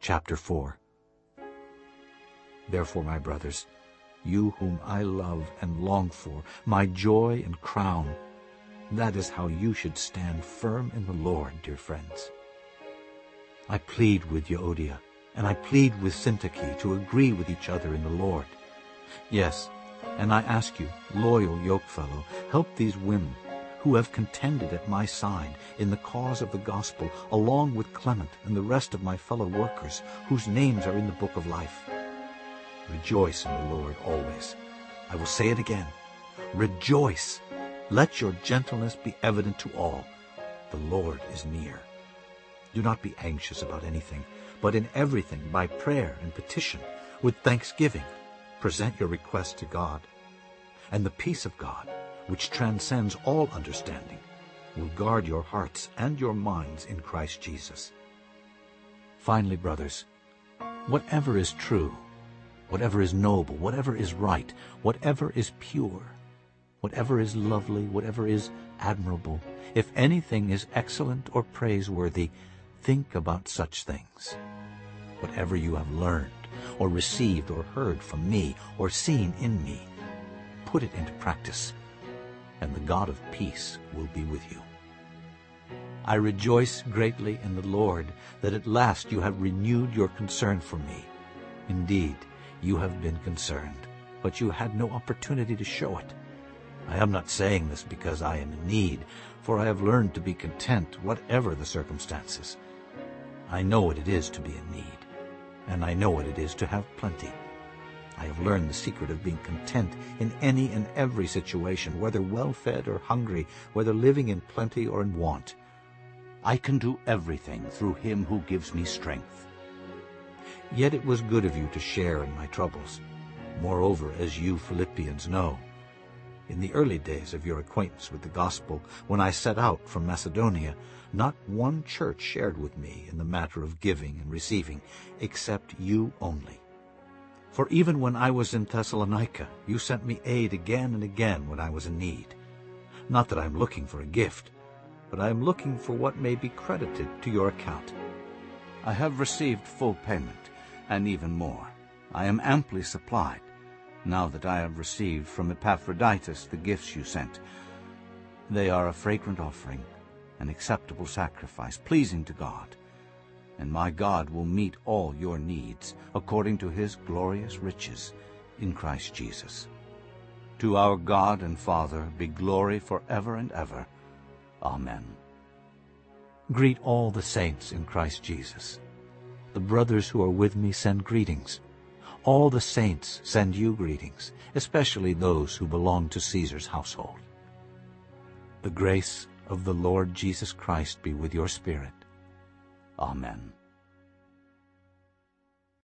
Chapter 4 Therefore, my brothers, you whom I love and long for, my joy and crown, that is how you should stand firm in the Lord, dear friends. I plead with Euodia, and I plead with Syntyche to agree with each other in the Lord. Yes, and I ask you, loyal yokefellow, help these women who have contended at my side in the cause of the gospel, along with Clement and the rest of my fellow workers, whose names are in the book of life. Rejoice in the Lord always. I will say it again. Rejoice. Let your gentleness be evident to all. The Lord is near. Do not be anxious about anything, but in everything, by prayer and petition, with thanksgiving, present your requests to God. And the peace of God, which transcends all understanding, will guard your hearts and your minds in Christ Jesus. Finally, brothers, whatever is true, whatever is noble, whatever is right, whatever is pure, whatever is lovely, whatever is admirable, if anything is excellent or praiseworthy, think about such things. Whatever you have learned, or received, or heard from me, or seen in me, put it into practice, and the God of peace will be with you. I rejoice greatly in the Lord that at last you have renewed your concern for me. Indeed, you have been concerned, but you had no opportunity to show it. I am not saying this because I am in need, for I have learned to be content whatever the circumstances. I know what it is to be in need, and I know what it is to have plenty. I have learned the secret of being content in any and every situation, whether well-fed or hungry, whether living in plenty or in want. I can do everything through him who gives me strength. Yet it was good of you to share in my troubles. Moreover, as you Philippians know, in the early days of your acquaintance with the gospel, when I set out from Macedonia, not one church shared with me in the matter of giving and receiving, except you only. For even when I was in Thessalonica, you sent me aid again and again when I was in need. Not that I am looking for a gift, but I am looking for what may be credited to your account. I have received full payment, and even more. I am amply supplied, now that I have received from Epaphroditus the gifts you sent. They are a fragrant offering, an acceptable sacrifice, pleasing to God. And my God will meet all your needs according to his glorious riches in Christ Jesus. To our God and Father be glory forever and ever. Amen. Greet all the saints in Christ Jesus. The brothers who are with me send greetings. All the saints send you greetings, especially those who belong to Caesar's household. The grace of the Lord Jesus Christ be with your spirit. Amen.